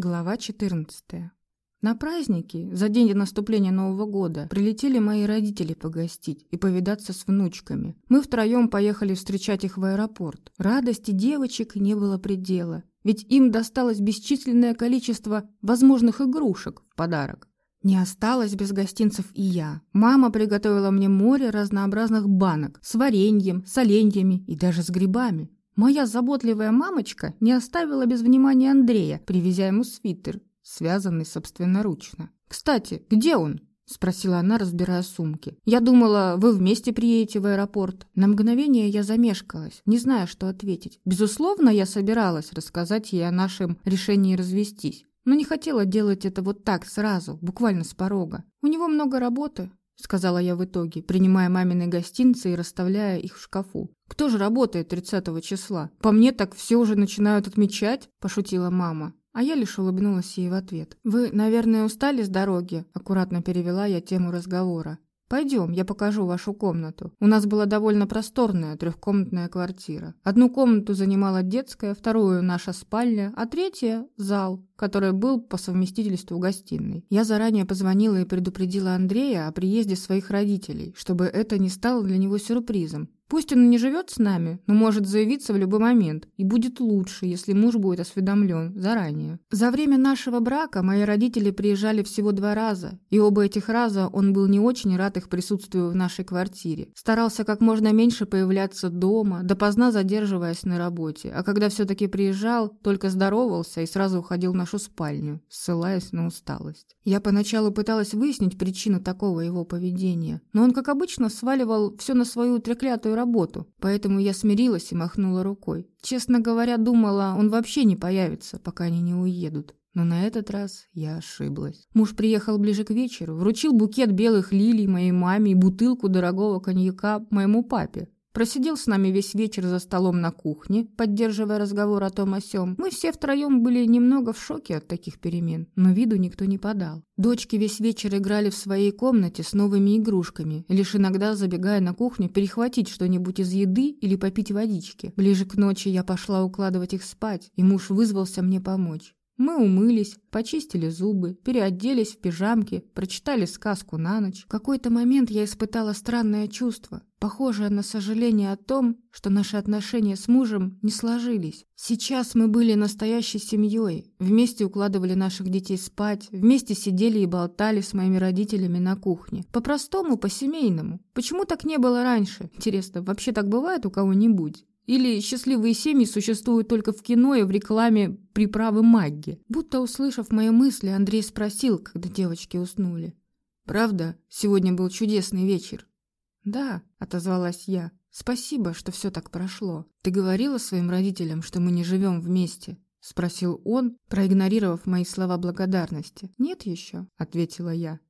Глава 14. На праздники, за день до наступления Нового года, прилетели мои родители погостить и повидаться с внучками. Мы втроем поехали встречать их в аэропорт. Радости девочек не было предела, ведь им досталось бесчисленное количество возможных игрушек в подарок. Не осталось без гостинцев и я. Мама приготовила мне море разнообразных банок с вареньем, соленьями и даже с грибами. Моя заботливая мамочка не оставила без внимания Андрея, привезя ему свитер, связанный собственноручно. «Кстати, где он?» – спросила она, разбирая сумки. «Я думала, вы вместе приедете в аэропорт». На мгновение я замешкалась, не зная, что ответить. Безусловно, я собиралась рассказать ей о нашем решении развестись, но не хотела делать это вот так сразу, буквально с порога. У него много работы, — сказала я в итоге, принимая мамины гостинцы и расставляя их в шкафу. «Кто же работает 30 числа? По мне так все уже начинают отмечать?» – пошутила мама. А я лишь улыбнулась ей в ответ. «Вы, наверное, устали с дороги?» – аккуратно перевела я тему разговора. «Пойдем, я покажу вашу комнату. У нас была довольно просторная трехкомнатная квартира. Одну комнату занимала детская, вторую – наша спальня, а третья – зал, который был по совместительству гостиной. Я заранее позвонила и предупредила Андрея о приезде своих родителей, чтобы это не стало для него сюрпризом. Пусть он не живет с нами, но может заявиться в любой момент, и будет лучше, если муж будет осведомлен заранее. За время нашего брака мои родители приезжали всего два раза, и оба этих раза он был не очень рад их присутствию в нашей квартире. Старался как можно меньше появляться дома, допоздна задерживаясь на работе, а когда все-таки приезжал, только здоровался и сразу уходил в нашу спальню, ссылаясь на усталость. Я поначалу пыталась выяснить причину такого его поведения, но он, как обычно, сваливал все на свою треклятую работу, поэтому я смирилась и махнула рукой. Честно говоря, думала, он вообще не появится, пока они не уедут. Но на этот раз я ошиблась. Муж приехал ближе к вечеру, вручил букет белых лилий моей маме и бутылку дорогого коньяка моему папе. Просидел с нами весь вечер за столом на кухне, поддерживая разговор о том о сём. Мы все втроем были немного в шоке от таких перемен, но виду никто не подал. Дочки весь вечер играли в своей комнате с новыми игрушками, лишь иногда забегая на кухню перехватить что-нибудь из еды или попить водички. Ближе к ночи я пошла укладывать их спать, и муж вызвался мне помочь. Мы умылись, почистили зубы, переоделись в пижамки, прочитали сказку на ночь. В какой-то момент я испытала странное чувство, похожее на сожаление о том, что наши отношения с мужем не сложились. Сейчас мы были настоящей семьей, вместе укладывали наших детей спать, вместе сидели и болтали с моими родителями на кухне. По-простому, по-семейному. Почему так не было раньше? Интересно, вообще так бывает у кого-нибудь? Или счастливые семьи существуют только в кино и в рекламе приправы Магги. Будто услышав мои мысли, Андрей спросил, когда девочки уснули. «Правда, сегодня был чудесный вечер?» «Да», — отозвалась я. «Спасибо, что все так прошло. Ты говорила своим родителям, что мы не живем вместе?» — спросил он, проигнорировав мои слова благодарности. «Нет еще», — ответила я.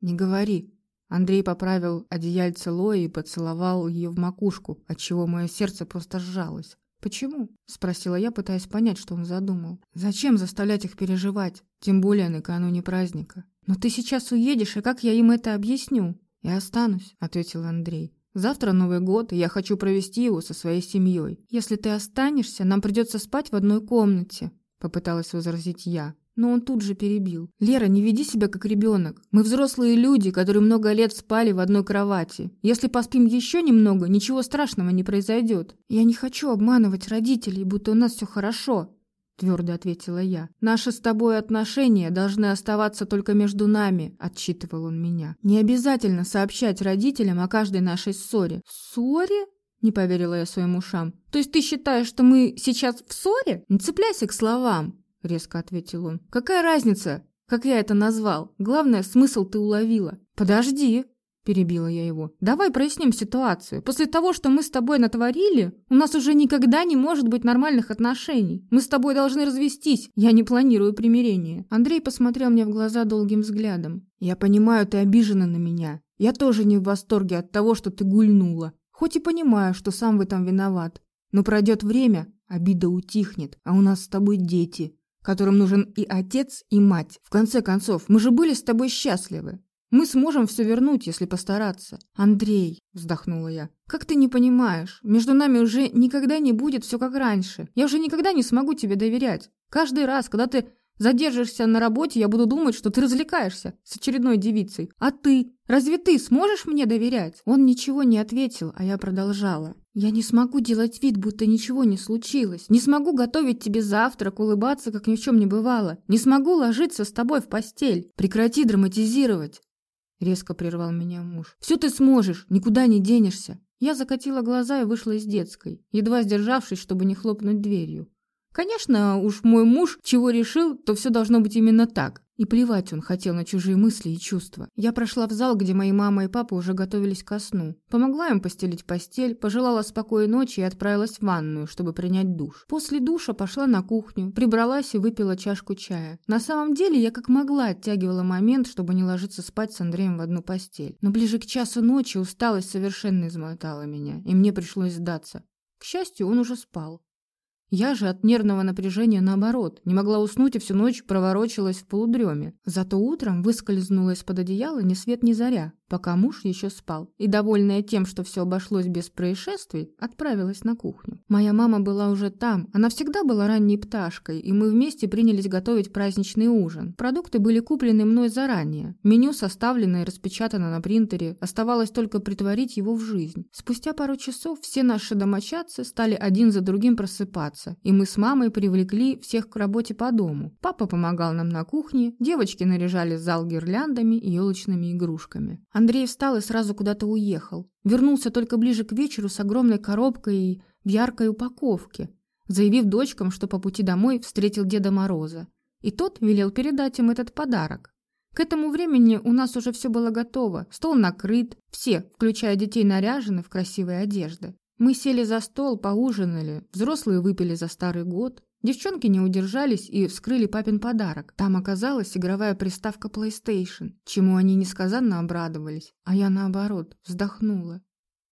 «Не говори», Андрей поправил одеяльце Лои и поцеловал ее в макушку, отчего мое сердце просто сжалось. «Почему?» – спросила я, пытаясь понять, что он задумал. «Зачем заставлять их переживать? Тем более накануне праздника. Но ты сейчас уедешь, и как я им это объясню?» «Я останусь», – ответил Андрей. «Завтра Новый год, и я хочу провести его со своей семьей. Если ты останешься, нам придется спать в одной комнате», – попыталась возразить я. Но он тут же перебил. «Лера, не веди себя как ребенок. Мы взрослые люди, которые много лет спали в одной кровати. Если поспим еще немного, ничего страшного не произойдет. Я не хочу обманывать родителей, будто у нас все хорошо», — твердо ответила я. «Наши с тобой отношения должны оставаться только между нами», — отчитывал он меня. «Не обязательно сообщать родителям о каждой нашей ссоре». «Ссоре?» — не поверила я своим ушам. «То есть ты считаешь, что мы сейчас в ссоре? Не цепляйся к словам резко ответил он. Какая разница, как я это назвал? Главное, смысл ты уловила. Подожди, перебила я его. Давай проясним ситуацию. После того, что мы с тобой натворили, у нас уже никогда не может быть нормальных отношений. Мы с тобой должны развестись. Я не планирую примирение. Андрей посмотрел мне в глаза долгим взглядом. Я понимаю, ты обижена на меня. Я тоже не в восторге от того, что ты гульнула. Хоть и понимаю, что сам в этом виноват. Но пройдет время, обида утихнет, а у нас с тобой дети которым нужен и отец, и мать. В конце концов, мы же были с тобой счастливы. Мы сможем все вернуть, если постараться. Андрей, вздохнула я. Как ты не понимаешь? Между нами уже никогда не будет все как раньше. Я уже никогда не смогу тебе доверять. Каждый раз, когда ты Задержишься на работе, я буду думать, что ты развлекаешься с очередной девицей. А ты? Разве ты сможешь мне доверять?» Он ничего не ответил, а я продолжала. «Я не смогу делать вид, будто ничего не случилось. Не смогу готовить тебе завтрак, улыбаться, как ни в чем не бывало. Не смогу ложиться с тобой в постель. Прекрати драматизировать!» Резко прервал меня муж. «Все ты сможешь, никуда не денешься!» Я закатила глаза и вышла из детской, едва сдержавшись, чтобы не хлопнуть дверью. Конечно, уж мой муж чего решил, то все должно быть именно так. И плевать он хотел на чужие мысли и чувства. Я прошла в зал, где мои мама и папа уже готовились ко сну. Помогла им постелить постель, пожелала спокойной ночи и отправилась в ванную, чтобы принять душ. После душа пошла на кухню, прибралась и выпила чашку чая. На самом деле я как могла оттягивала момент, чтобы не ложиться спать с Андреем в одну постель. Но ближе к часу ночи усталость совершенно измотала меня, и мне пришлось сдаться. К счастью, он уже спал. Я же от нервного напряжения наоборот, не могла уснуть и всю ночь проворочилась в полудреме. Зато утром выскользнула из-под одеяла ни свет ни заря, пока муж еще спал, и, довольная тем, что все обошлось без происшествий, отправилась на кухню. Моя мама была уже там, она всегда была ранней пташкой, и мы вместе принялись готовить праздничный ужин. Продукты были куплены мной заранее, меню составлено и распечатано на принтере, оставалось только притворить его в жизнь. Спустя пару часов все наши домочадцы стали один за другим просыпаться, и мы с мамой привлекли всех к работе по дому. Папа помогал нам на кухне, девочки наряжали зал гирляндами и елочными игрушками. Андрей встал и сразу куда-то уехал. Вернулся только ближе к вечеру с огромной коробкой и в яркой упаковке, заявив дочкам, что по пути домой встретил Деда Мороза. И тот велел передать им этот подарок. К этому времени у нас уже все было готово, стол накрыт, все, включая детей, наряжены в красивые одежды. Мы сели за стол, поужинали, взрослые выпили за старый год, Девчонки не удержались и вскрыли папин подарок. Там оказалась игровая приставка PlayStation, чему они несказанно обрадовались, а я наоборот вздохнула.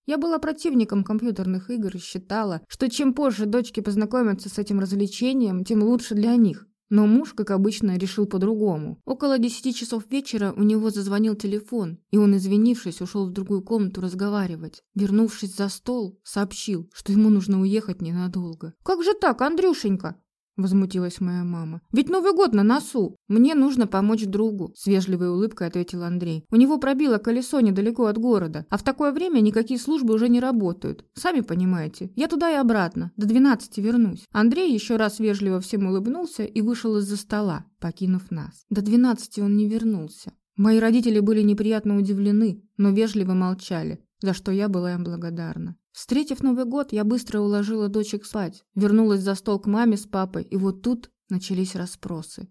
Я была противником компьютерных игр и считала, что чем позже дочки познакомятся с этим развлечением, тем лучше для них. Но муж, как обычно, решил по-другому. Около десяти часов вечера у него зазвонил телефон, и он, извинившись, ушел в другую комнату разговаривать. Вернувшись за стол, сообщил, что ему нужно уехать ненадолго. «Как же так, Андрюшенька?» Возмутилась моя мама. «Ведь Новый год на носу! Мне нужно помочь другу!» С вежливой улыбкой ответил Андрей. «У него пробило колесо недалеко от города, а в такое время никакие службы уже не работают. Сами понимаете, я туда и обратно, до двенадцати вернусь». Андрей еще раз вежливо всем улыбнулся и вышел из-за стола, покинув нас. До двенадцати он не вернулся. Мои родители были неприятно удивлены, но вежливо молчали, за что я была им благодарна. Встретив Новый год, я быстро уложила дочек спать, вернулась за стол к маме с папой, и вот тут начались расспросы.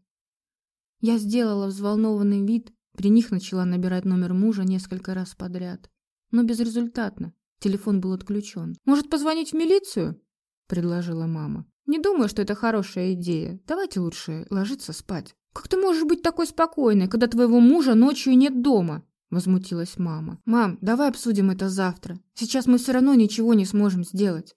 Я сделала взволнованный вид, при них начала набирать номер мужа несколько раз подряд. Но безрезультатно. Телефон был отключен. «Может, позвонить в милицию?» – предложила мама. «Не думаю, что это хорошая идея. Давайте лучше ложиться спать». «Как ты можешь быть такой спокойной, когда твоего мужа ночью нет дома?» Возмутилась мама. «Мам, давай обсудим это завтра. Сейчас мы все равно ничего не сможем сделать».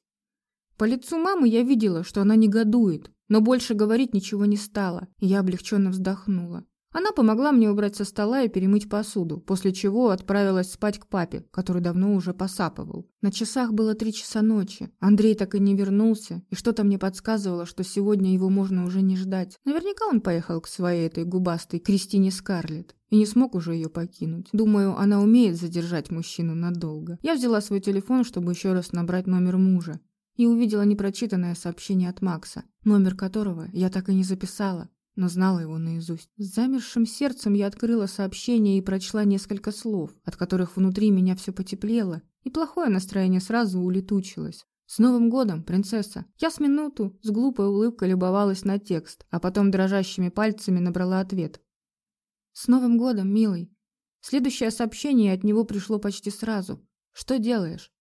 По лицу мамы я видела, что она негодует, но больше говорить ничего не стала, я облегченно вздохнула. Она помогла мне убрать со стола и перемыть посуду, после чего отправилась спать к папе, который давно уже посапывал. На часах было три часа ночи. Андрей так и не вернулся, и что-то мне подсказывало, что сегодня его можно уже не ждать. Наверняка он поехал к своей этой губастой Кристине Скарлетт и не смог уже ее покинуть. Думаю, она умеет задержать мужчину надолго. Я взяла свой телефон, чтобы еще раз набрать номер мужа, и увидела непрочитанное сообщение от Макса, номер которого я так и не записала но знала его наизусть. С замершим сердцем я открыла сообщение и прочла несколько слов, от которых внутри меня все потеплело, и плохое настроение сразу улетучилось. «С Новым годом, принцесса!» Я с минуту с глупой улыбкой любовалась на текст, а потом дрожащими пальцами набрала ответ. «С Новым годом, милый!» Следующее сообщение от него пришло почти сразу. «Что делаешь?»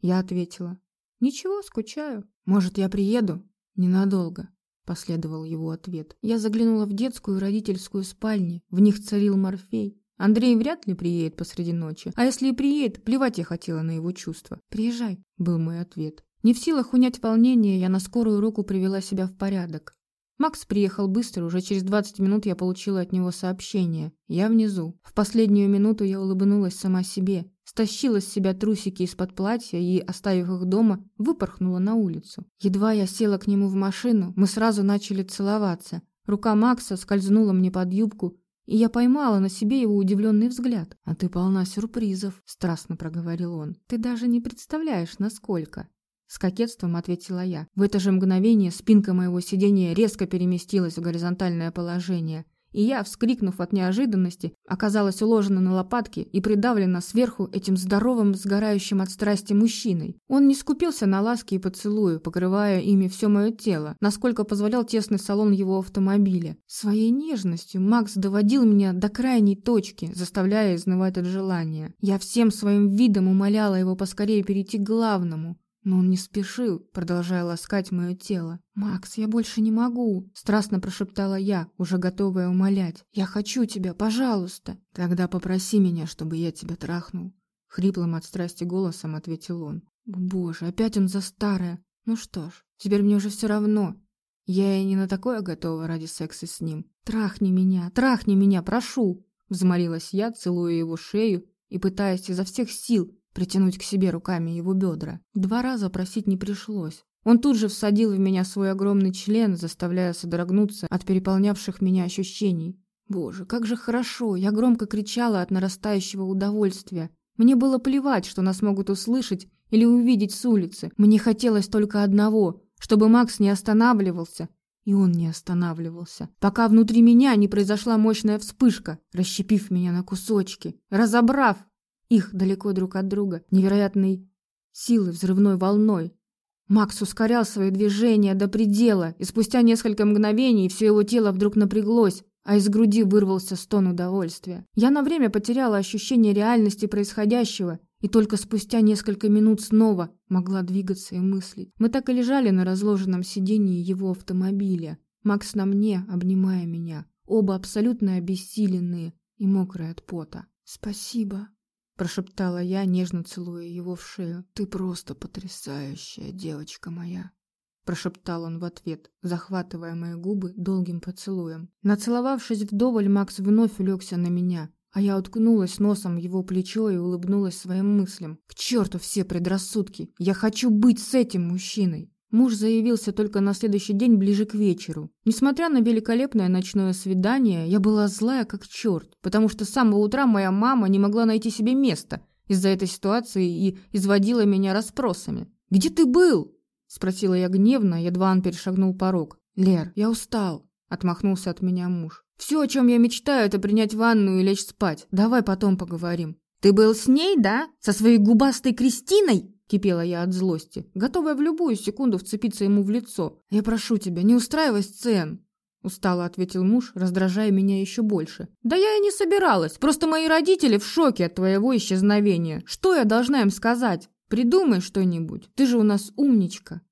Я ответила. «Ничего, скучаю. Может, я приеду?» «Ненадолго. — последовал его ответ. Я заглянула в детскую и родительскую спальни. В них царил Морфей. Андрей вряд ли приедет посреди ночи. А если и приедет, плевать я хотела на его чувства. «Приезжай», — был мой ответ. Не в силах унять волнение, я на скорую руку привела себя в порядок. Макс приехал быстро, уже через 20 минут я получила от него сообщение. Я внизу. В последнюю минуту я улыбнулась сама себе стащила с себя трусики из-под платья и, оставив их дома, выпорхнула на улицу. Едва я села к нему в машину, мы сразу начали целоваться. Рука Макса скользнула мне под юбку, и я поймала на себе его удивленный взгляд. «А ты полна сюрпризов», — страстно проговорил он. «Ты даже не представляешь, насколько». С кокетством ответила я. В это же мгновение спинка моего сидения резко переместилась в горизонтальное положение и я, вскрикнув от неожиданности, оказалась уложена на лопатки и придавлена сверху этим здоровым, сгорающим от страсти мужчиной. Он не скупился на ласки и поцелуи, покрывая ими все мое тело, насколько позволял тесный салон его автомобиля. Своей нежностью Макс доводил меня до крайней точки, заставляя изнывать от желания. Я всем своим видом умоляла его поскорее перейти к главному, но он не спешил, продолжая ласкать мое тело. «Макс, я больше не могу!» – страстно прошептала я, уже готовая умолять. «Я хочу тебя, пожалуйста!» «Тогда попроси меня, чтобы я тебя трахнул!» Хриплым от страсти голосом ответил он. «Боже, опять он за старое! Ну что ж, теперь мне уже все равно. Я и не на такое готова ради секса с ним. Трахни меня, трахни меня, прошу!» Взмолилась я, целуя его шею и пытаясь изо всех сил притянуть к себе руками его бедра. Два раза просить не пришлось. Он тут же всадил в меня свой огромный член, заставляя содрогнуться от переполнявших меня ощущений. Боже, как же хорошо! Я громко кричала от нарастающего удовольствия. Мне было плевать, что нас могут услышать или увидеть с улицы. Мне хотелось только одного, чтобы Макс не останавливался. И он не останавливался, пока внутри меня не произошла мощная вспышка, расщепив меня на кусочки, разобрав их далеко друг от друга, невероятной силы взрывной волной. Макс ускорял свои движения до предела, и спустя несколько мгновений все его тело вдруг напряглось, а из груди вырвался стон удовольствия. Я на время потеряла ощущение реальности происходящего, и только спустя несколько минут снова могла двигаться и мыслить. Мы так и лежали на разложенном сидении его автомобиля. Макс на мне, обнимая меня. Оба абсолютно обессиленные и мокрые от пота. «Спасибо», прошептала я, нежно целуя его в шею. Ты просто потрясающая девочка моя, прошептал он в ответ, захватывая мои губы долгим поцелуем. Нацеловавшись вдоволь, Макс вновь улегся на меня, а я уткнулась носом в его плечо и улыбнулась своим мыслям. К черту все предрассудки! Я хочу быть с этим мужчиной! Муж заявился только на следующий день ближе к вечеру. Несмотря на великолепное ночное свидание, я была злая как черт, потому что с самого утра моя мама не могла найти себе места из-за этой ситуации и изводила меня расспросами. «Где ты был?» – спросила я гневно, едва он перешагнул порог. «Лер, я устал», – отмахнулся от меня муж. «Все, о чем я мечтаю, это принять ванну и лечь спать. Давай потом поговорим». «Ты был с ней, да? Со своей губастой Кристиной?» Кипела я от злости, готовая в любую секунду вцепиться ему в лицо. «Я прошу тебя, не устраивай сцен!» Устало ответил муж, раздражая меня еще больше. «Да я и не собиралась. Просто мои родители в шоке от твоего исчезновения. Что я должна им сказать? Придумай что-нибудь. Ты же у нас умничка».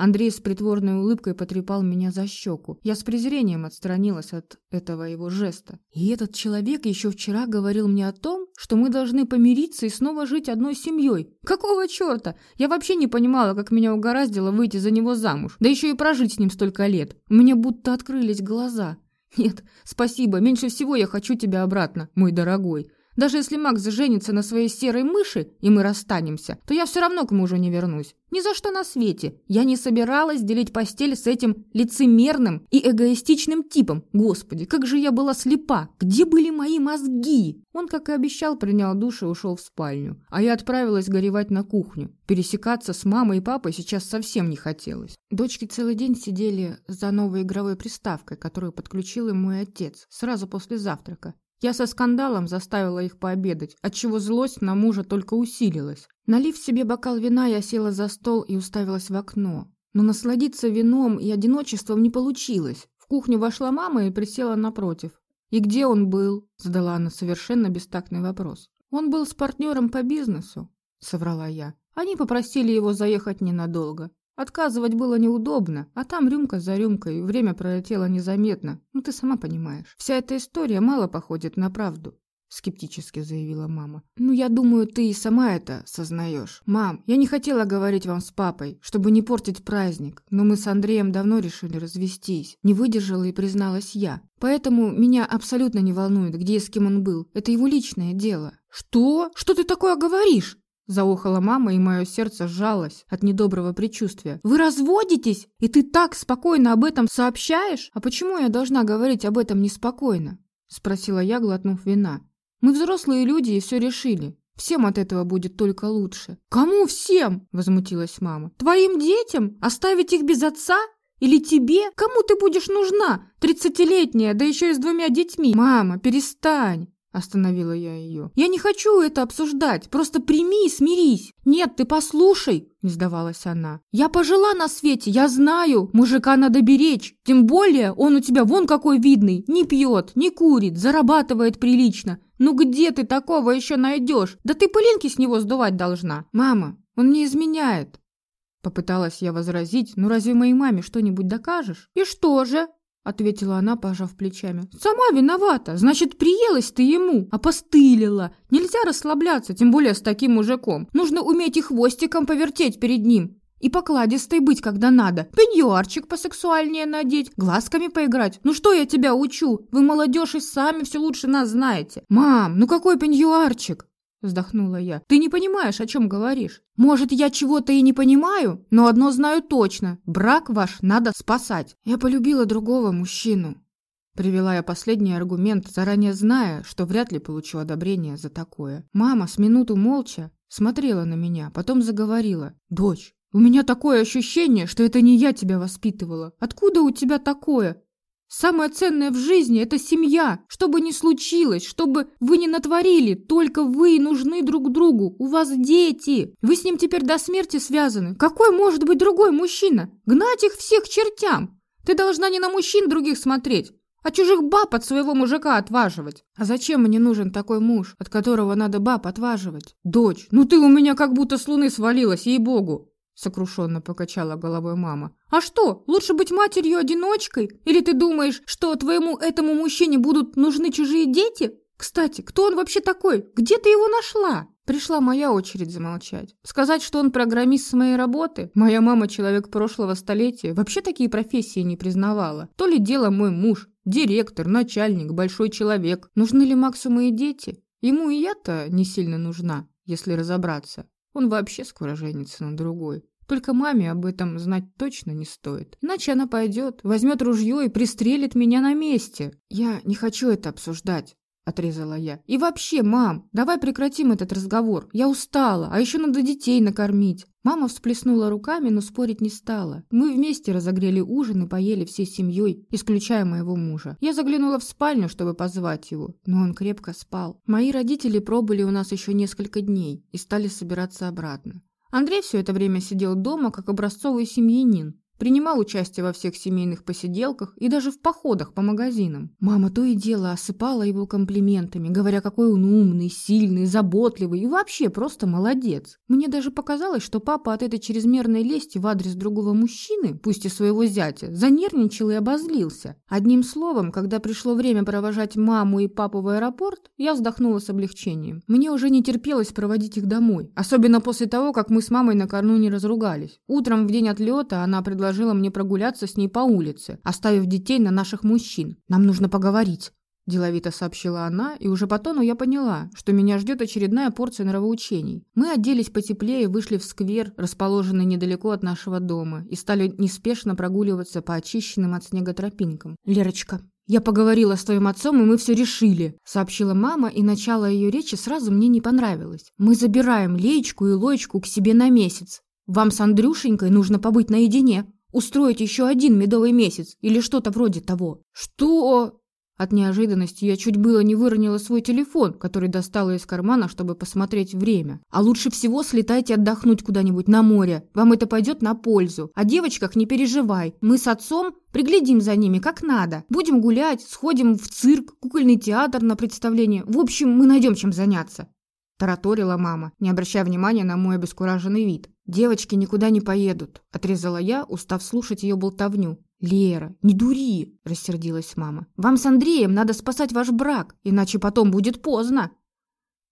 Андрей с притворной улыбкой потрепал меня за щеку. Я с презрением отстранилась от этого его жеста. И этот человек еще вчера говорил мне о том, что мы должны помириться и снова жить одной семьей. Какого черта? Я вообще не понимала, как меня угораздило выйти за него замуж. Да еще и прожить с ним столько лет. Мне будто открылись глаза. Нет, спасибо, меньше всего я хочу тебя обратно, мой дорогой. Даже если Макс женится на своей серой мыши, и мы расстанемся, то я все равно к мужу не вернусь. Ни за что на свете. Я не собиралась делить постель с этим лицемерным и эгоистичным типом. Господи, как же я была слепа. Где были мои мозги? Он, как и обещал, принял душ и ушел в спальню. А я отправилась горевать на кухню. Пересекаться с мамой и папой сейчас совсем не хотелось. Дочки целый день сидели за новой игровой приставкой, которую подключил им мой отец, сразу после завтрака. Я со скандалом заставила их пообедать, отчего злость на мужа только усилилась. Налив себе бокал вина, я села за стол и уставилась в окно. Но насладиться вином и одиночеством не получилось. В кухню вошла мама и присела напротив. «И где он был?» – задала она совершенно бестактный вопрос. «Он был с партнером по бизнесу», – соврала я. «Они попросили его заехать ненадолго. Отказывать было неудобно, а там рюмка за рюмкой, время пролетело незаметно. Ну, ты сама понимаешь. Вся эта история мало походит на правду. Скептически заявила мама. «Ну, я думаю, ты и сама это сознаешь. Мам, я не хотела говорить вам с папой, чтобы не портить праздник, но мы с Андреем давно решили развестись. Не выдержала и призналась я. Поэтому меня абсолютно не волнует, где и с кем он был. Это его личное дело». «Что? Что ты такое говоришь?» Заохала мама, и мое сердце сжалось от недоброго предчувствия. «Вы разводитесь? И ты так спокойно об этом сообщаешь? А почему я должна говорить об этом неспокойно?» Спросила я, глотнув вина. «Мы взрослые люди и все решили. Всем от этого будет только лучше». «Кому всем?» – возмутилась мама. «Твоим детям? Оставить их без отца? Или тебе? Кому ты будешь нужна? Тридцатилетняя, да еще и с двумя детьми. Мама, перестань. Остановила я ее. «Я не хочу это обсуждать, просто прими и смирись!» «Нет, ты послушай!» – не сдавалась она. «Я пожила на свете, я знаю! Мужика надо беречь! Тем более он у тебя вон какой видный! Не пьет, не курит, зарабатывает прилично! Ну где ты такого еще найдешь? Да ты пылинки с него сдувать должна!» «Мама, он не изменяет!» Попыталась я возразить, ну разве моей маме что-нибудь докажешь? «И что же?» — ответила она, пожав плечами. «Сама виновата. Значит, приелась ты ему, опостылила. Нельзя расслабляться, тем более с таким мужиком. Нужно уметь и хвостиком повертеть перед ним. И покладистой быть, когда надо. Пеньюарчик посексуальнее надеть, глазками поиграть. Ну что я тебя учу? Вы, молодежь, и сами все лучше нас знаете. Мам, ну какой пеньюарчик? Вздохнула я. Ты не понимаешь, о чем говоришь. Может, я чего-то и не понимаю, но одно знаю точно. Брак ваш надо спасать. Я полюбила другого мужчину. Привела я последний аргумент, заранее зная, что вряд ли получу одобрение за такое. Мама с минуту молча смотрела на меня, потом заговорила. «Дочь, у меня такое ощущение, что это не я тебя воспитывала. Откуда у тебя такое? Самое ценное в жизни – это семья. Что бы ни случилось, что бы вы ни натворили, только вы нужны друг другу. У вас дети. Вы с ним теперь до смерти связаны. Какой может быть другой мужчина? Гнать их всех чертям. Ты должна не на мужчин других смотреть, а чужих баб от своего мужика отваживать. А зачем мне нужен такой муж, от которого надо баб отваживать? Дочь, ну ты у меня как будто с луны свалилась, ей-богу сокрушенно покачала головой мама. А что, лучше быть матерью-одиночкой? Или ты думаешь, что твоему этому мужчине будут нужны чужие дети? Кстати, кто он вообще такой? Где ты его нашла? Пришла моя очередь замолчать. Сказать, что он программист с моей работы? Моя мама человек прошлого столетия, вообще такие профессии не признавала. То ли дело мой муж, директор, начальник, большой человек. Нужны ли Максу мои дети? Ему и я-то не сильно нужна, если разобраться. Он вообще скоро женится на другой. Только маме об этом знать точно не стоит. Иначе она пойдет, возьмет ружье и пристрелит меня на месте. Я не хочу это обсуждать. — отрезала я. «И вообще, мам, давай прекратим этот разговор. Я устала, а еще надо детей накормить». Мама всплеснула руками, но спорить не стала. Мы вместе разогрели ужин и поели всей семьей, исключая моего мужа. Я заглянула в спальню, чтобы позвать его, но он крепко спал. Мои родители пробыли у нас еще несколько дней и стали собираться обратно. Андрей все это время сидел дома, как образцовый семьянин, Принимал участие во всех семейных посиделках и даже в походах по магазинам. Мама то и дело осыпала его комплиментами, говоря, какой он умный, сильный, заботливый и вообще просто молодец. Мне даже показалось, что папа от этой чрезмерной лести в адрес другого мужчины, пусть и своего зятя, занервничал и обозлился. Одним словом, когда пришло время провожать маму и папу в аэропорт, я вздохнула с облегчением. Мне уже не терпелось проводить их домой, особенно после того, как мы с мамой накануне разругались. Утром в день отлета она предложила предложила мне прогуляться с ней по улице, оставив детей на наших мужчин. Нам нужно поговорить. Деловито сообщила она, и уже по тону я поняла, что меня ждет очередная порция нравоучений. Мы оделись потеплее, вышли в сквер, расположенный недалеко от нашего дома, и стали неспешно прогуливаться по очищенным от снега тропинкам. «Лерочка, «Я поговорила с твоим отцом, и мы все решили», — сообщила мама, и начало ее речи сразу мне не понравилось. «Мы забираем Леечку и Лоечку к себе на месяц. Вам с Андрюшенькой нужно побыть наедине. Устроить еще один медовый месяц или что-то вроде того. Что? От неожиданности я чуть было не выронила свой телефон, который достала из кармана, чтобы посмотреть время. А лучше всего слетайте отдохнуть куда-нибудь на море. Вам это пойдет на пользу. О девочках не переживай. Мы с отцом приглядим за ними как надо. Будем гулять, сходим в цирк, кукольный театр на представление. В общем, мы найдем чем заняться. Тараторила мама, не обращая внимания на мой обескураженный вид. «Девочки никуда не поедут», – отрезала я, устав слушать ее болтовню. «Лера, не дури!» – рассердилась мама. «Вам с Андреем надо спасать ваш брак, иначе потом будет поздно!»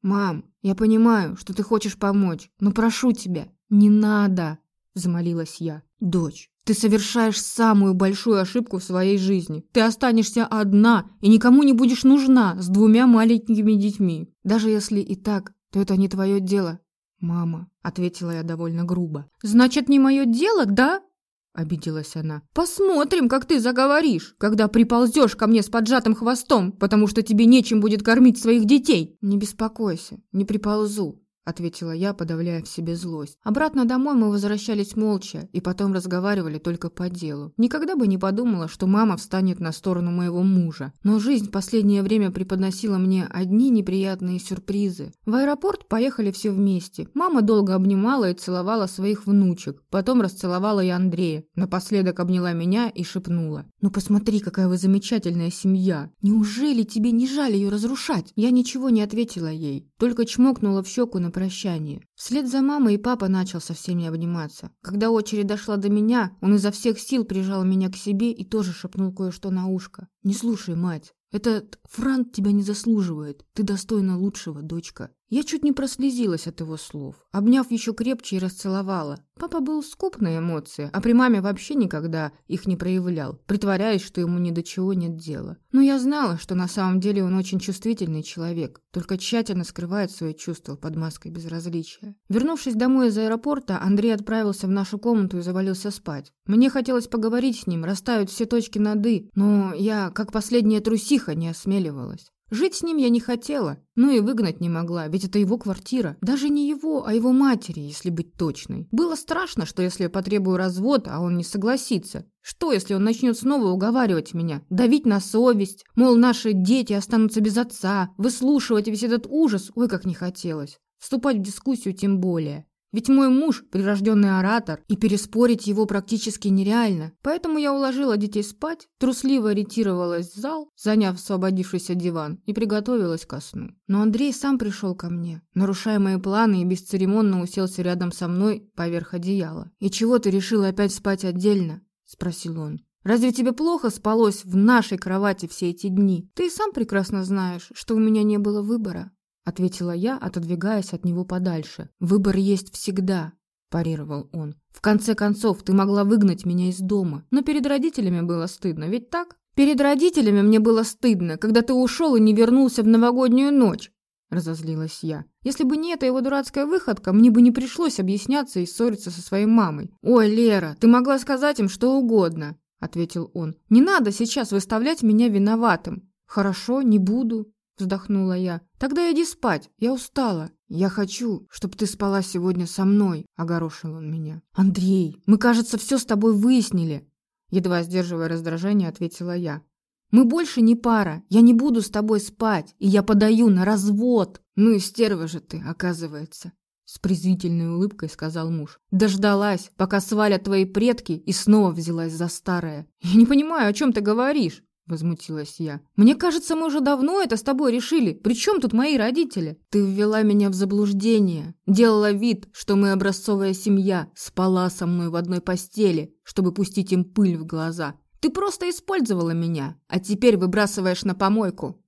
«Мам, я понимаю, что ты хочешь помочь, но прошу тебя, не надо!» – взмолилась я. «Дочь, ты совершаешь самую большую ошибку в своей жизни. Ты останешься одна и никому не будешь нужна с двумя маленькими детьми. Даже если и так, то это не твое дело. «Мама», — ответила я довольно грубо. «Значит, не мое дело, да?» — обиделась она. «Посмотрим, как ты заговоришь, когда приползешь ко мне с поджатым хвостом, потому что тебе нечем будет кормить своих детей!» «Не беспокойся, не приползу ответила я, подавляя в себе злость. Обратно домой мы возвращались молча и потом разговаривали только по делу. Никогда бы не подумала, что мама встанет на сторону моего мужа. Но жизнь в последнее время преподносила мне одни неприятные сюрпризы. В аэропорт поехали все вместе. Мама долго обнимала и целовала своих внучек. Потом расцеловала и Андрея. Напоследок обняла меня и шепнула. «Ну посмотри, какая вы замечательная семья! Неужели тебе не жаль ее разрушать?» Я ничего не ответила ей, только чмокнула в щеку на прощание. Вслед за мамой и папа начал со всеми обниматься. Когда очередь дошла до меня, он изо всех сил прижал меня к себе и тоже шепнул кое-что на ушко. «Не слушай, мать, этот Франт тебя не заслуживает. Ты достойна лучшего, дочка. Я чуть не прослезилась от его слов, обняв еще крепче и расцеловала. Папа был скуп на эмоции, а при маме вообще никогда их не проявлял, притворяясь, что ему ни до чего нет дела. Но я знала, что на самом деле он очень чувствительный человек, только тщательно скрывает свои чувства под маской безразличия. Вернувшись домой из аэропорта, Андрей отправился в нашу комнату и завалился спать. Мне хотелось поговорить с ним, расставить все точки над «и», но я, как последняя трусиха, не осмеливалась. Жить с ним я не хотела, но и выгнать не могла, ведь это его квартира. Даже не его, а его матери, если быть точной. Было страшно, что если я потребую развод, а он не согласится. Что, если он начнет снова уговаривать меня, давить на совесть, мол, наши дети останутся без отца, выслушивать весь этот ужас, ой, как не хотелось. Вступать в дискуссию тем более. Ведь мой муж – прирожденный оратор, и переспорить его практически нереально. Поэтому я уложила детей спать, трусливо ориентировалась в зал, заняв освободившийся диван, и приготовилась ко сну. Но Андрей сам пришел ко мне, нарушая мои планы и бесцеремонно уселся рядом со мной поверх одеяла. «И чего ты решила опять спать отдельно?» – спросил он. Разве тебе плохо спалось в нашей кровати все эти дни? Ты и сам прекрасно знаешь, что у меня не было выбора ответила я, отодвигаясь от него подальше. Выбор есть всегда, парировал он. В конце концов, ты могла выгнать меня из дома, но перед родителями было стыдно, ведь так? Перед родителями мне было стыдно, когда ты ушел и не вернулся в новогоднюю ночь. Разозлилась я. Если бы не эта его дурацкая выходка, мне бы не пришлось объясняться и ссориться со своей мамой. «Ой, Лера, ты могла сказать им что угодно», — ответил он. «Не надо сейчас выставлять меня виноватым». «Хорошо, не буду», вздохнула я. Тогда иди спать, я устала. Я хочу, чтобы ты спала сегодня со мной, огорошил он меня. Андрей, мы, кажется, все с тобой выяснили. Едва сдерживая раздражение, ответила я. Мы больше не пара. Я не буду с тобой спать, и я подаю на развод. Ну и стерва же ты, оказывается. С презрительной улыбкой сказал муж. Дождалась, пока свалят твои предки, и снова взялась за старое. Я не понимаю, о чем ты говоришь. Возмутилась я. «Мне кажется, мы уже давно это с тобой решили. При чем тут мои родители? Ты ввела меня в заблуждение. Делала вид, что мы образцовая семья. Спала со мной в одной постели, чтобы пустить им пыль в глаза. Ты просто использовала меня, а теперь выбрасываешь на помойку».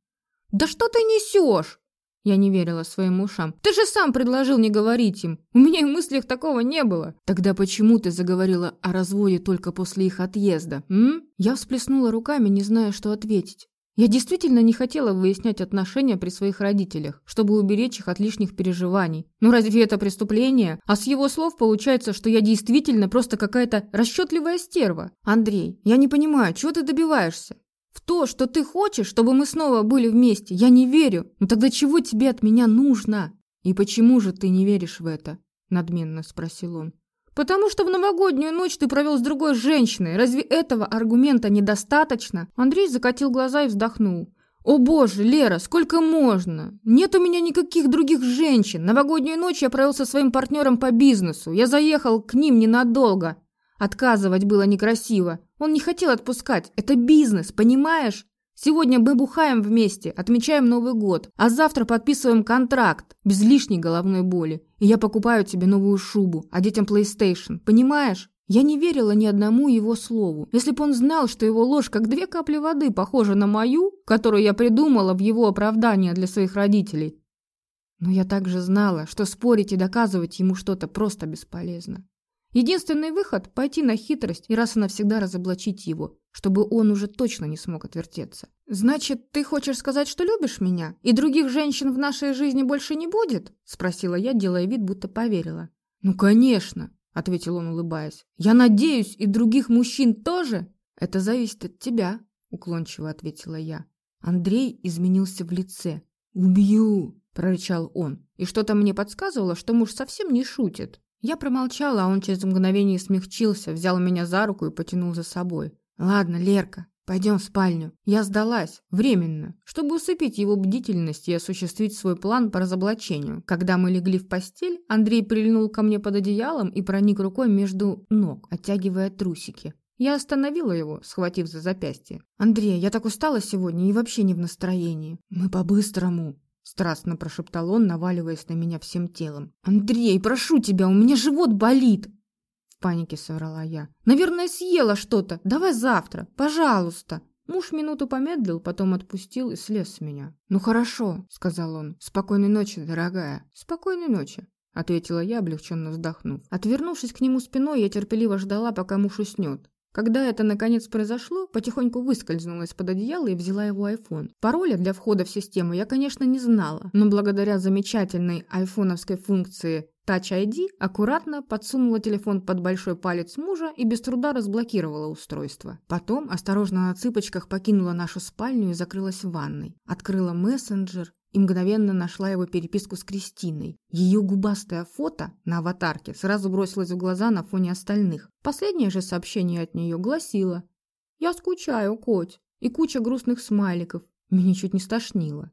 «Да что ты несешь?» Я не верила своим ушам. «Ты же сам предложил не говорить им. У меня и в мыслях такого не было». «Тогда почему ты заговорила о разводе только после их отъезда, м?» Я всплеснула руками, не зная, что ответить. Я действительно не хотела выяснять отношения при своих родителях, чтобы уберечь их от лишних переживаний. Ну разве это преступление? А с его слов получается, что я действительно просто какая-то расчетливая стерва. Андрей, я не понимаю, чего ты добиваешься? В то, что ты хочешь, чтобы мы снова были вместе, я не верю. Ну тогда чего тебе от меня нужно? И почему же ты не веришь в это? Надменно спросил он. Потому что в новогоднюю ночь ты провел с другой женщиной. Разве этого аргумента недостаточно? Андрей закатил глаза и вздохнул. «О боже, Лера, сколько можно? Нет у меня никаких других женщин. Новогоднюю ночь я провел со своим партнером по бизнесу. Я заехал к ним ненадолго. Отказывать было некрасиво. Он не хотел отпускать. Это бизнес, понимаешь? Сегодня мы бухаем вместе, отмечаем Новый год, а завтра подписываем контракт, без лишней головной боли. И я покупаю тебе новую шубу, а детям PlayStation, понимаешь? Я не верила ни одному его слову. Если бы он знал, что его ложь, как две капли воды, похожа на мою, которую я придумала в его оправдание для своих родителей. Но я также знала, что спорить и доказывать ему что-то просто бесполезно. Единственный выход – пойти на хитрость и раз и навсегда разоблачить его. чтобы он уже точно не смог отвертеться. «Значит, ты хочешь сказать, что любишь меня? И других женщин в нашей жизни больше не будет?» – спросила я, делая вид, будто поверила. «Ну, конечно!» – ответил он, улыбаясь. «Я надеюсь, и других мужчин тоже?» «Это зависит от тебя», – уклончиво ответила я. Андрей изменился в лице. «Убью!» – прорычал он. И что-то мне подсказывало, что муж совсем не шутит. Я промолчала, а он через мгновение смягчился, взял меня за руку и потянул за собой. «Ладно, Лерка, пойдем в спальню». Я сдалась, временно, чтобы усыпить его бдительность и осуществить свой план по разоблачению. Когда мы легли в постель, Андрей прильнул ко мне под одеялом и проник рукой между ног, оттягивая трусики. Я остановила его, схватив за запястье. «Андрей, я так устала сегодня и вообще не в настроении. Мы по-быстрому», Страстно прошептал он, наваливаясь на меня всем телом. «Андрей, прошу тебя, у меня живот болит!» В панике соврала я. «Наверное, съела что-то. Давай завтра, пожалуйста!» Муж минуту помедлил, потом отпустил и слез с меня. «Ну хорошо», — сказал он. «Спокойной ночи, дорогая». «Спокойной ночи», — ответила я, облегченно вздохнув. Отвернувшись к нему спиной, я терпеливо ждала, пока муж уснет. Когда это наконец произошло, потихоньку выскользнула из-под одеяла и взяла его айфон. Пароля для входа в систему я, конечно, не знала, но благодаря замечательной айфоновской функции Touch ID аккуратно подсунула телефон под большой палец мужа и без труда разблокировала устройство. Потом осторожно на цыпочках покинула нашу спальню и закрылась в ванной. Открыла мессенджер и мгновенно нашла его переписку с Кристиной. Ее губастое фото на аватарке сразу бросилось в глаза на фоне остальных. Последнее же сообщение от нее гласило «Я скучаю, Коть» и куча грустных смайликов. Меня чуть не стошнило.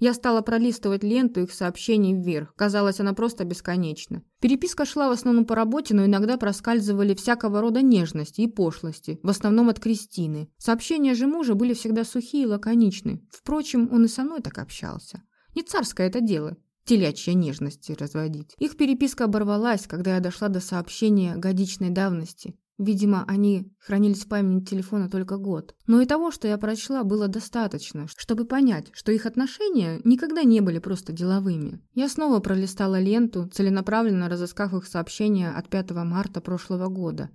Я стала пролистывать ленту их сообщений вверх. Казалось, она просто бесконечна. Переписка шла в основном по работе, но иногда проскальзывали всякого рода нежности и пошлости, в основном от Кристины. Сообщения же мужа были всегда сухие и лаконичны. Впрочем, он и со мной так общался. Не царское это дело телячья нежности разводить. Их переписка оборвалась, когда я дошла до сообщения годичной давности. Видимо, они хранились в памяти телефона только год. Но и того, что я прочла, было достаточно, чтобы понять, что их отношения никогда не были просто деловыми. Я снова пролистала ленту, целенаправленно разыскав их сообщения от 5 марта прошлого года.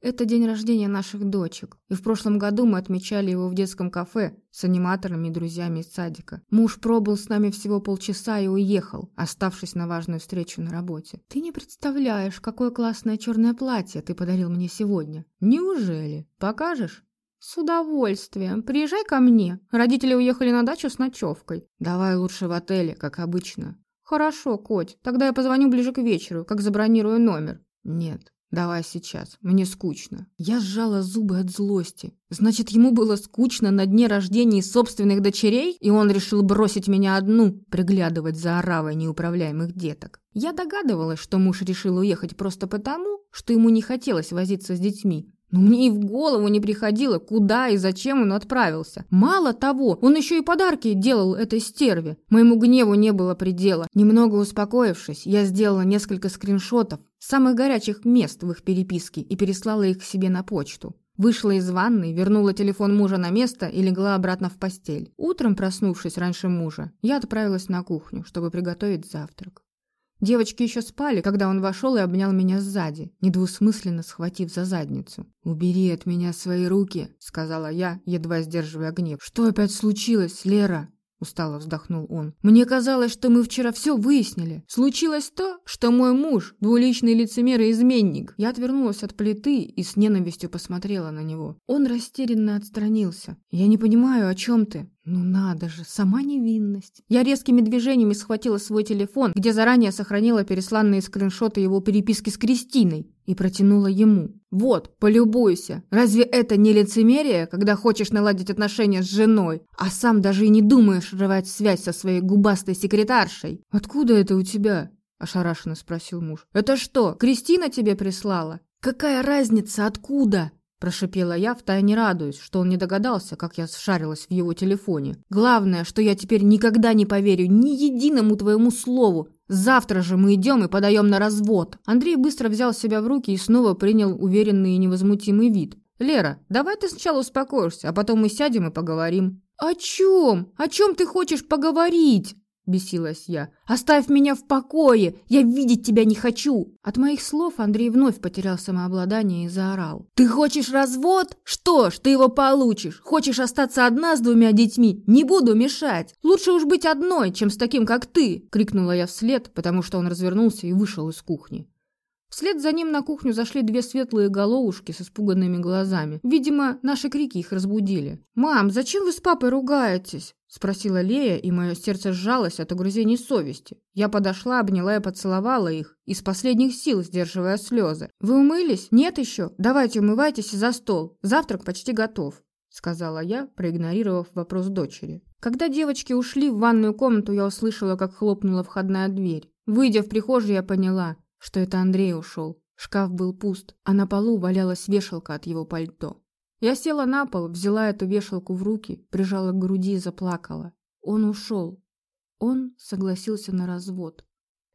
Это день рождения наших дочек, и в прошлом году мы отмечали его в детском кафе с аниматорами и друзьями из садика. Муж пробыл с нами всего полчаса и уехал, оставшись на важную встречу на работе. Ты не представляешь, какое классное черное платье ты подарил мне сегодня. Неужели? Покажешь? «С удовольствием. Приезжай ко мне. Родители уехали на дачу с ночевкой. Давай лучше в отеле, как обычно». «Хорошо, Коть. Тогда я позвоню ближе к вечеру, как забронирую номер». «Нет, «Давай сейчас, мне скучно». Я сжала зубы от злости. Значит, ему было скучно на дне рождения собственных дочерей, и он решил бросить меня одну, приглядывать за оравой неуправляемых деток. Я догадывалась, что муж решил уехать просто потому, что ему не хотелось возиться с детьми, но мне и в голову не приходило, куда и зачем он отправился. Мало того, он еще и подарки делал этой стерве. Моему гневу не было предела. Немного успокоившись, я сделала несколько скриншотов самых горячих мест в их переписке и переслала их к себе на почту. Вышла из ванной, вернула телефон мужа на место и легла обратно в постель. Утром, проснувшись раньше мужа, я отправилась на кухню, чтобы приготовить завтрак. Девочки еще спали, когда он вошел и обнял меня сзади, недвусмысленно схватив за задницу. «Убери от меня свои руки», — сказала я, едва сдерживая гнев. «Что опять случилось, Лера?» Устало вздохнул он. «Мне казалось, что мы вчера все выяснили. Случилось то, что мой муж – двуличный лицемер и изменник». Я отвернулась от плиты и с ненавистью посмотрела на него. Он растерянно отстранился. «Я не понимаю, о чем ты?» Ну надо же, сама невинность. Я резкими движениями схватила свой телефон, где заранее сохранила пересланные скриншоты его переписки с Кристиной, и протянула ему. «Вот, полюбуйся. Разве это не лицемерие, когда хочешь наладить отношения с женой, а сам даже и не думаешь рвать связь со своей губастой секретаршей?» «Откуда это у тебя?» – ошарашенно спросил муж. «Это что, Кристина тебе прислала?» «Какая разница, откуда?» Прошипела я, втайне радуюсь, что он не догадался, как я сшарилась в его телефоне. «Главное, что я теперь никогда не поверю ни единому твоему слову. Завтра же мы идем и подаем на развод». Андрей быстро взял себя в руки и снова принял уверенный и невозмутимый вид. «Лера, давай ты сначала успокоишься, а потом мы сядем и поговорим». «О чем? О чем ты хочешь поговорить?» Бесилась я. «Оставь меня в покое! Я видеть тебя не хочу!» От моих слов Андрей вновь потерял самообладание и заорал. «Ты хочешь развод? Что ж, ты его получишь! Хочешь остаться одна с двумя детьми? Не буду мешать! Лучше уж быть одной, чем с таким, как ты!» Крикнула я вслед, потому что он развернулся и вышел из кухни. Вслед за ним на кухню зашли две светлые головушки с испуганными глазами. Видимо, наши крики их разбудили. «Мам, зачем вы с папой ругаетесь?» – спросила Лея, и мое сердце сжалось от угрызений совести. Я подошла, обняла и поцеловала их, из последних сил сдерживая слезы. «Вы умылись? Нет еще? Давайте умывайтесь и за стол. Завтрак почти готов», – сказала я, проигнорировав вопрос дочери. Когда девочки ушли в ванную комнату, я услышала, как хлопнула входная дверь. Выйдя в прихожую, я поняла – что это Андрей ушел. Шкаф был пуст, а на полу валялась вешалка от его пальто. Я села на пол, взяла эту вешалку в руки, прижала к груди и заплакала. Он ушел. Он согласился на развод.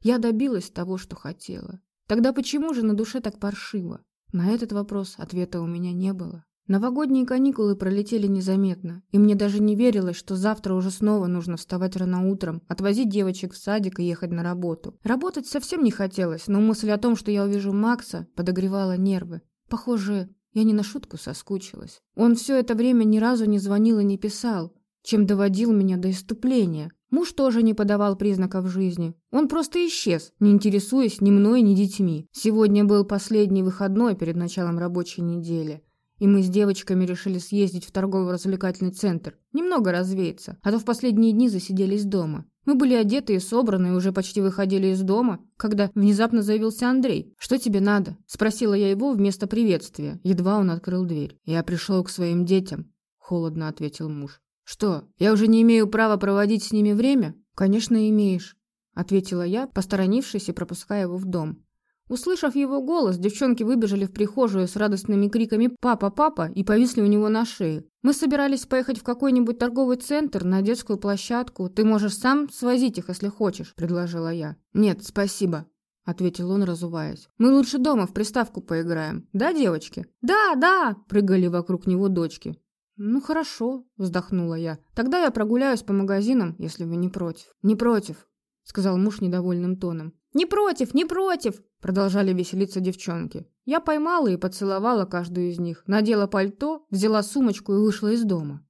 Я добилась того, что хотела. Тогда почему же на душе так паршиво? На этот вопрос ответа у меня не было. Новогодние каникулы пролетели незаметно, и мне даже не верилось, что завтра уже снова нужно вставать рано утром, отвозить девочек в садик и ехать на работу. Работать совсем не хотелось, но мысль о том, что я увижу Макса, подогревала нервы. Похоже, я не на шутку соскучилась. Он все это время ни разу не звонил и не писал, чем доводил меня до иступления. Муж тоже не подавал признаков жизни. Он просто исчез, не интересуясь ни мной, ни детьми. Сегодня был последний выходной перед началом рабочей недели и мы с девочками решили съездить в торгово-развлекательный центр, немного развеяться, а то в последние дни засиделись дома. Мы были одеты и собраны, и уже почти выходили из дома, когда внезапно заявился Андрей. «Что тебе надо?» – спросила я его вместо приветствия. Едва он открыл дверь. «Я пришел к своим детям», – холодно ответил муж. «Что, я уже не имею права проводить с ними время?» «Конечно, имеешь», – ответила я, посторонившись и пропуская его в дом. Услышав его голос, девчонки выбежали в прихожую с радостными криками «Папа, папа!» и повисли у него на шее. «Мы собирались поехать в какой-нибудь торговый центр, на детскую площадку. Ты можешь сам свозить их, если хочешь», – предложила я. «Нет, спасибо», – ответил он, разуваясь. «Мы лучше дома в приставку поиграем. Да, девочки?» «Да, да!» – прыгали вокруг него дочки. «Ну хорошо», – вздохнула я. «Тогда я прогуляюсь по магазинам, если вы не против». «Не против», – сказал муж недовольным тоном. «Не против, не против!» – продолжали веселиться девчонки. Я поймала и поцеловала каждую из них, надела пальто, взяла сумочку и вышла из дома.